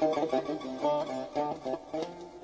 どこに行くのかな?